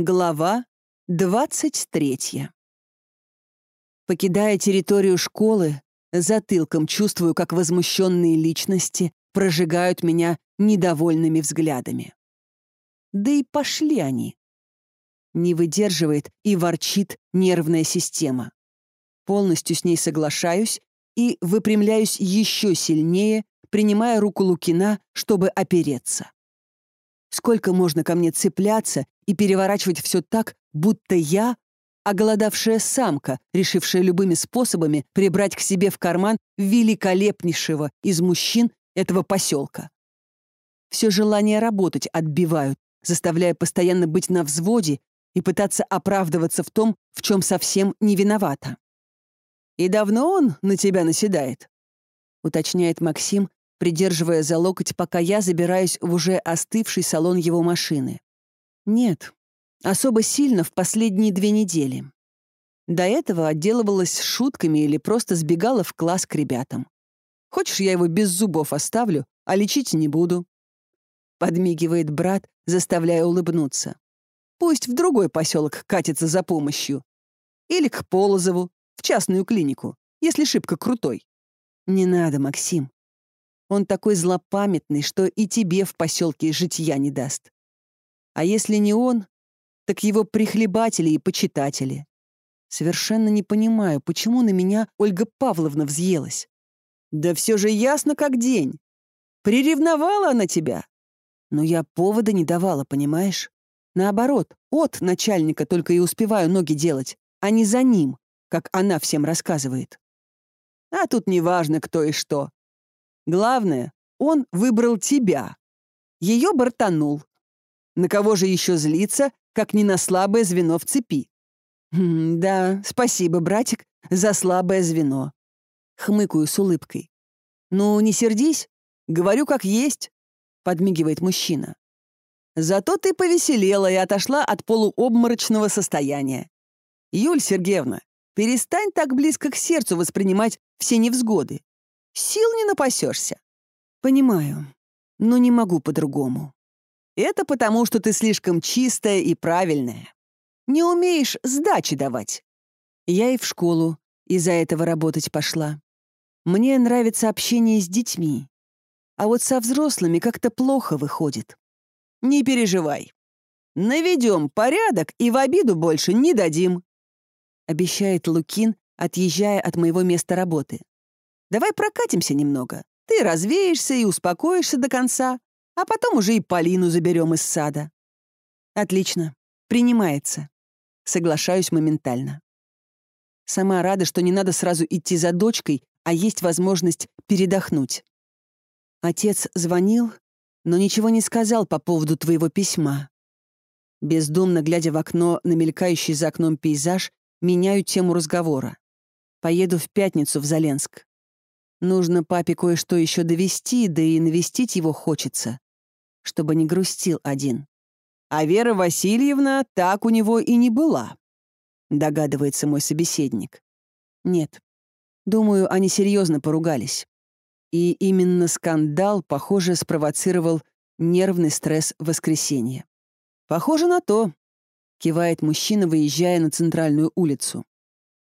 Глава 23. Покидая территорию школы, затылком чувствую, как возмущенные личности прожигают меня недовольными взглядами. Да и пошли они. Не выдерживает и ворчит нервная система. Полностью с ней соглашаюсь и выпрямляюсь еще сильнее, принимая руку Лукина, чтобы опереться. Сколько можно ко мне цепляться и переворачивать все так, будто я — оголодавшая самка, решившая любыми способами прибрать к себе в карман великолепнейшего из мужчин этого поселка. Все желание работать отбивают, заставляя постоянно быть на взводе и пытаться оправдываться в том, в чем совсем не виновата. «И давно он на тебя наседает?» — уточняет Максим, придерживая за локоть, пока я забираюсь в уже остывший салон его машины. Нет, особо сильно в последние две недели. До этого отделывалась шутками или просто сбегала в класс к ребятам. Хочешь, я его без зубов оставлю, а лечить не буду?» Подмигивает брат, заставляя улыбнуться. «Пусть в другой поселок катится за помощью. Или к Полозову, в частную клинику, если шибко крутой». «Не надо, Максим. Он такой злопамятный, что и тебе в поселке житья не даст. А если не он, так его прихлебатели и почитатели. Совершенно не понимаю, почему на меня Ольга Павловна взъелась. Да все же ясно как день. Приревновала она тебя. Но я повода не давала, понимаешь? Наоборот, от начальника только и успеваю ноги делать, а не за ним, как она всем рассказывает. А тут неважно, кто и что. Главное, он выбрал тебя. Ее бортанул. На кого же еще злиться, как не на слабое звено в цепи? Да, спасибо, братик, за слабое звено. Хмыкаю с улыбкой. Ну, не сердись, говорю как есть, подмигивает мужчина. Зато ты повеселела и отошла от полуобморочного состояния. Юль Сергеевна, перестань так близко к сердцу воспринимать все невзгоды. Сил не напасешься. Понимаю, но не могу по-другому. Это потому, что ты слишком чистая и правильная. Не умеешь сдачи давать. Я и в школу из-за этого работать пошла. Мне нравится общение с детьми. А вот со взрослыми как-то плохо выходит. Не переживай. Наведем порядок и в обиду больше не дадим. Обещает Лукин, отъезжая от моего места работы. Давай прокатимся немного. Ты развеешься и успокоишься до конца, а потом уже и Полину заберем из сада». «Отлично. Принимается». Соглашаюсь моментально. Сама рада, что не надо сразу идти за дочкой, а есть возможность передохнуть. Отец звонил, но ничего не сказал по поводу твоего письма. Бездумно глядя в окно на мелькающий за окном пейзаж, меняю тему разговора. Поеду в пятницу в Заленск. Нужно папе кое-что еще довести, да и навестить его хочется, чтобы не грустил один. А Вера Васильевна так у него и не была, догадывается мой собеседник. Нет, думаю, они серьезно поругались. И именно скандал, похоже, спровоцировал нервный стресс воскресенья. «Похоже на то», — кивает мужчина, выезжая на центральную улицу.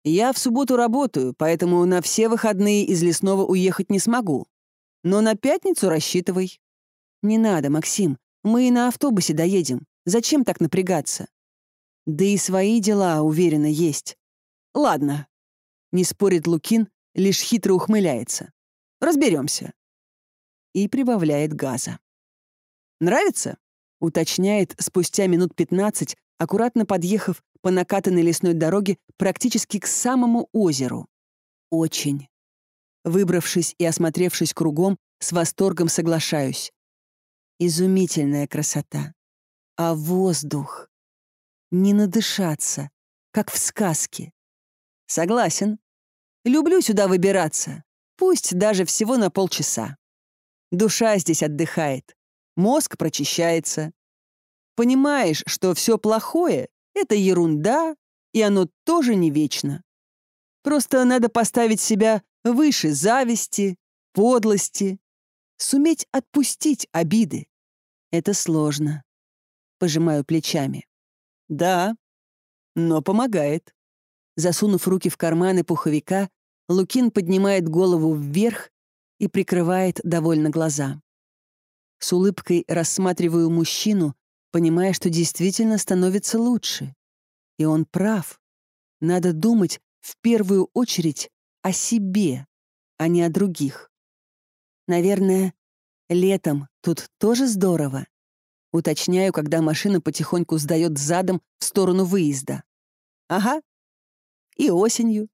Я в субботу работаю, поэтому на все выходные из лесного уехать не смогу. Но на пятницу рассчитывай. Не надо, Максим. Мы и на автобусе доедем. Зачем так напрягаться? Да и свои дела, уверенно, есть. Ладно. Не спорит Лукин, лишь хитро ухмыляется. Разберемся. И прибавляет газа. Нравится? Уточняет спустя минут пятнадцать, аккуратно подъехав по накатанной лесной дороге практически к самому озеру. Очень. Выбравшись и осмотревшись кругом, с восторгом соглашаюсь. Изумительная красота. А воздух? Не надышаться, как в сказке. Согласен. Люблю сюда выбираться, пусть даже всего на полчаса. Душа здесь отдыхает, мозг прочищается. Понимаешь, что все плохое это ерунда, и оно тоже не вечно. Просто надо поставить себя выше зависти, подлости, суметь отпустить обиды. Это сложно. Пожимаю плечами. Да, но помогает. Засунув руки в карманы пуховика, Лукин поднимает голову вверх и прикрывает довольно глаза. С улыбкой рассматриваю мужчину, понимая, что действительно становится лучше. И он прав. Надо думать в первую очередь о себе, а не о других. Наверное, летом тут тоже здорово. Уточняю, когда машина потихоньку сдает задом в сторону выезда. Ага. И осенью.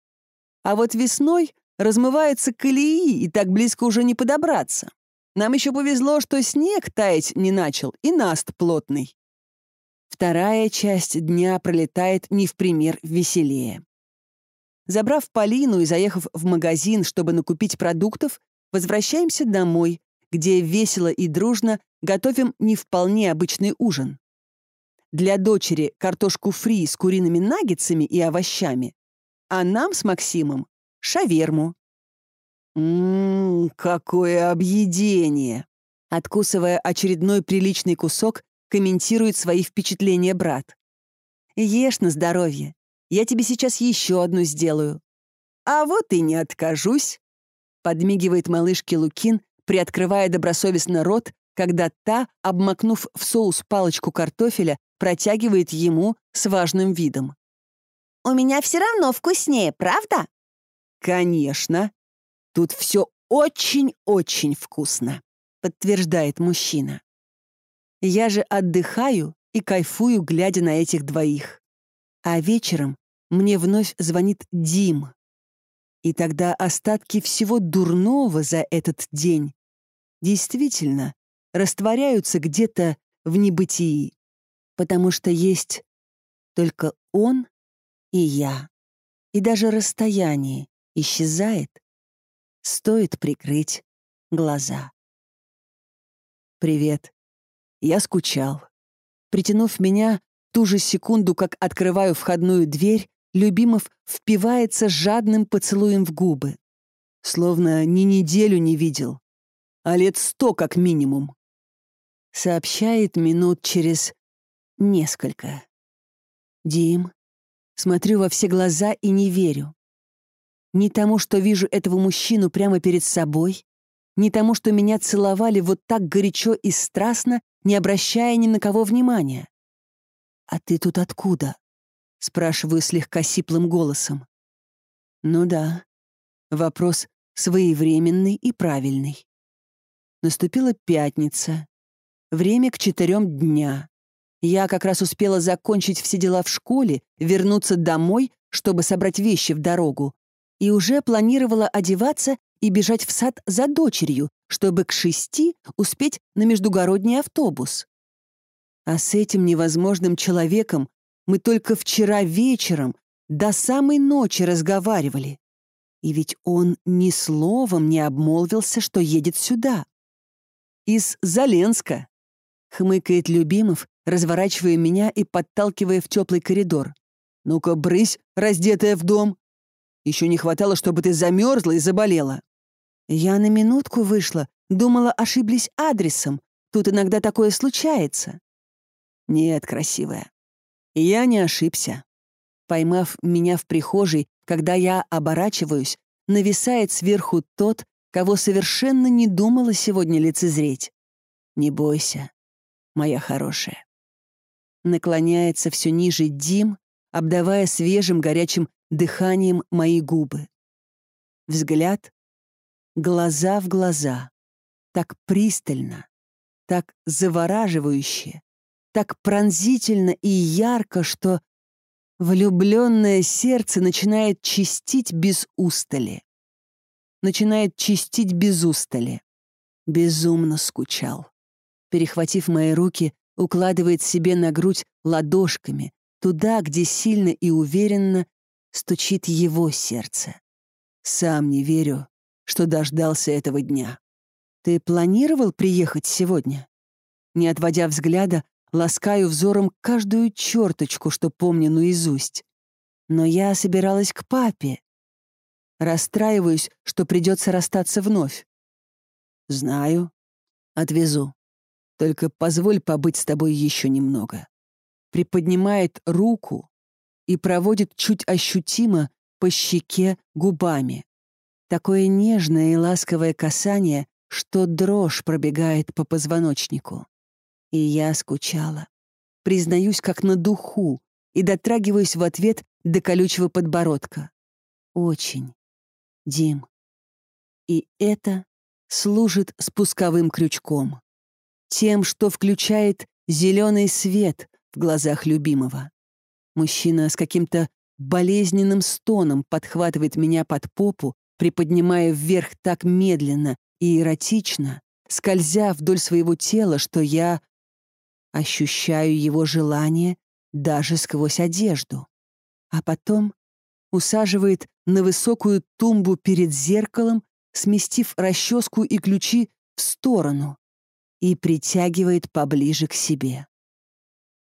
А вот весной размываются колеи, и так близко уже не подобраться. Нам еще повезло, что снег таять не начал, и наст плотный. Вторая часть дня пролетает не в пример веселее. Забрав Полину и заехав в магазин, чтобы накупить продуктов, возвращаемся домой, где весело и дружно готовим не вполне обычный ужин. Для дочери картошку фри с куриными наггетсами и овощами, а нам с Максимом — шаверму. «Ммм, какое объедение!» Откусывая очередной приличный кусок, комментирует свои впечатления брат. «Ешь на здоровье. Я тебе сейчас еще одну сделаю». «А вот и не откажусь», — подмигивает малышке Лукин, приоткрывая добросовестно рот, когда та, обмакнув в соус палочку картофеля, протягивает ему с важным видом. «У меня все равно вкуснее, правда?» «Конечно. Тут все очень-очень вкусно», — подтверждает мужчина. Я же отдыхаю и кайфую, глядя на этих двоих. А вечером мне вновь звонит Дим. И тогда остатки всего дурного за этот день действительно растворяются где-то в небытии, потому что есть только он и я. И даже расстояние исчезает, стоит прикрыть глаза. «Привет», я скучал. Притянув меня, ту же секунду, как открываю входную дверь, Любимов впивается жадным поцелуем в губы. Словно ни неделю не видел, а лет сто как минимум. Сообщает минут через несколько. «Дим». Смотрю во все глаза и не верю. Не тому, что вижу этого мужчину прямо перед собой, не тому, что меня целовали вот так горячо и страстно, не обращая ни на кого внимания. «А ты тут откуда?» — спрашиваю слегка сиплым голосом. «Ну да, вопрос своевременный и правильный. Наступила пятница. Время к четырем дня. Я как раз успела закончить все дела в школе, вернуться домой, чтобы собрать вещи в дорогу, и уже планировала одеваться и бежать в сад за дочерью, чтобы к шести успеть на междугородний автобус. А с этим невозможным человеком мы только вчера вечером до самой ночи разговаривали. И ведь он ни словом не обмолвился, что едет сюда. «Из Заленска», — хмыкает Любимов, разворачивая меня и подталкивая в теплый коридор. «Ну-ка, брысь, раздетая в дом. Еще не хватало, чтобы ты замерзла и заболела». Я на минутку вышла, думала, ошиблись адресом. Тут иногда такое случается. Нет, красивая. Я не ошибся. Поймав меня в прихожей, когда я оборачиваюсь, нависает сверху тот, кого совершенно не думала сегодня лицезреть. Не бойся, моя хорошая. Наклоняется все ниже Дим, обдавая свежим горячим дыханием мои губы. Взгляд глаза в глаза, так пристально, так завораживающе, так пронзительно и ярко, что влюбленное сердце начинает чистить без устали. Начинает чистить без устали. Безумно скучал. Перехватив мои руки, укладывает себе на грудь ладошками, туда, где сильно и уверенно стучит его сердце. Сам не верю, что дождался этого дня. Ты планировал приехать сегодня? Не отводя взгляда, ласкаю взором каждую черточку, что помню наизусть. Но я собиралась к папе. Расстраиваюсь, что придется расстаться вновь. Знаю. Отвезу. Только позволь побыть с тобой еще немного. приподнимает руку и проводит чуть ощутимо по щеке губами. Такое нежное и ласковое касание, что дрожь пробегает по позвоночнику. И я скучала. Признаюсь, как на духу, и дотрагиваюсь в ответ до колючего подбородка. Очень. Дим. И это служит спусковым крючком. Тем, что включает зеленый свет в глазах любимого. Мужчина с каким-то болезненным стоном подхватывает меня под попу, приподнимая вверх так медленно и эротично, скользя вдоль своего тела, что я ощущаю его желание даже сквозь одежду. А потом усаживает на высокую тумбу перед зеркалом, сместив расческу и ключи в сторону, и притягивает поближе к себе.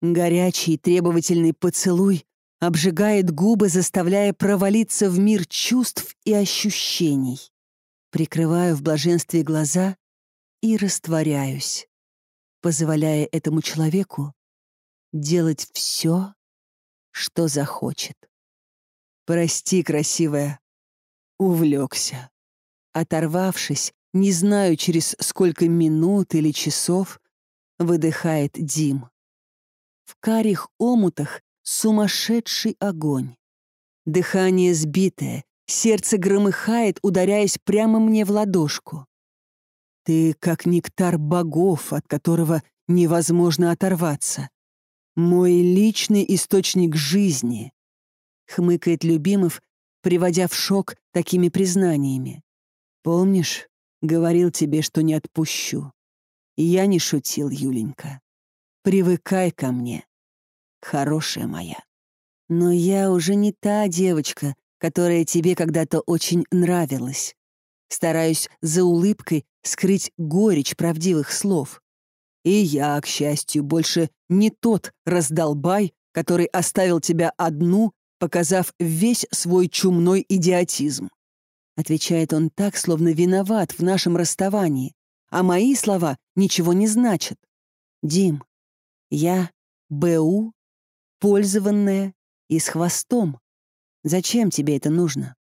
Горячий требовательный поцелуй обжигает губы, заставляя провалиться в мир чувств и ощущений. Прикрываю в блаженстве глаза и растворяюсь, позволяя этому человеку делать все, что захочет. «Прости, красивая», увлекся. Оторвавшись, не знаю, через сколько минут или часов, выдыхает Дим. В карих омутах сумасшедший огонь. Дыхание сбитое, сердце громыхает, ударяясь прямо мне в ладошку. Ты как нектар богов, от которого невозможно оторваться. Мой личный источник жизни, хмыкает Любимов, приводя в шок такими признаниями. Помнишь, говорил тебе, что не отпущу. Я не шутил, Юленька. Привыкай ко мне, хорошая моя. Но я уже не та девочка, которая тебе когда-то очень нравилась. Стараюсь за улыбкой скрыть горечь правдивых слов. И я, к счастью, больше не тот раздолбай, который оставил тебя одну, показав весь свой чумной идиотизм. Отвечает он так, словно виноват в нашем расставании, а мои слова ничего не значат. Дим, я БУ, пользованная и с хвостом. Зачем тебе это нужно?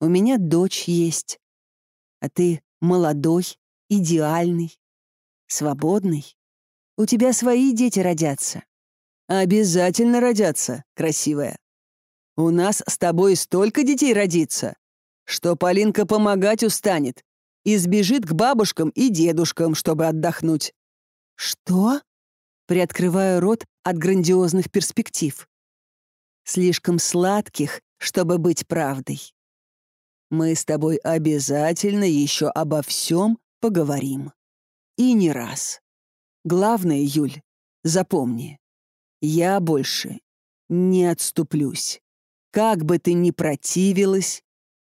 У меня дочь есть. А ты молодой, идеальный, свободный. У тебя свои дети родятся. Обязательно родятся, красивая. У нас с тобой столько детей родится, что Полинка помогать устанет и сбежит к бабушкам и дедушкам, чтобы отдохнуть. Что? Приоткрываю рот от грандиозных перспектив. Слишком сладких, чтобы быть правдой. Мы с тобой обязательно еще обо всем поговорим. И не раз. Главное, Юль, запомни, я больше не отступлюсь. Как бы ты ни противилась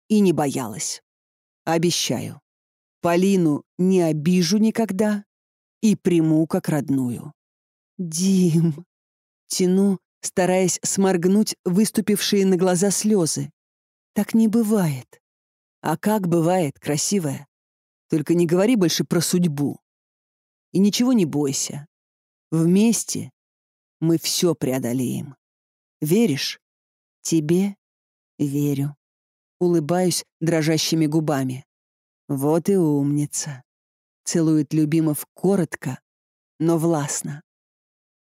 и не боялась. Обещаю, Полину не обижу никогда и приму как родную. «Дим!» Тяну, стараясь сморгнуть выступившие на глаза слезы. «Так не бывает». «А как бывает, красивая? Только не говори больше про судьбу. И ничего не бойся. Вместе мы все преодолеем. Веришь? Тебе верю». Улыбаюсь дрожащими губами. «Вот и умница!» Целует Любимов коротко, но властно.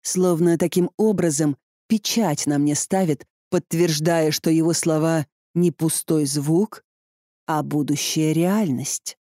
Словно таким образом печать на мне ставит, подтверждая, что его слова не пустой звук, а будущая реальность.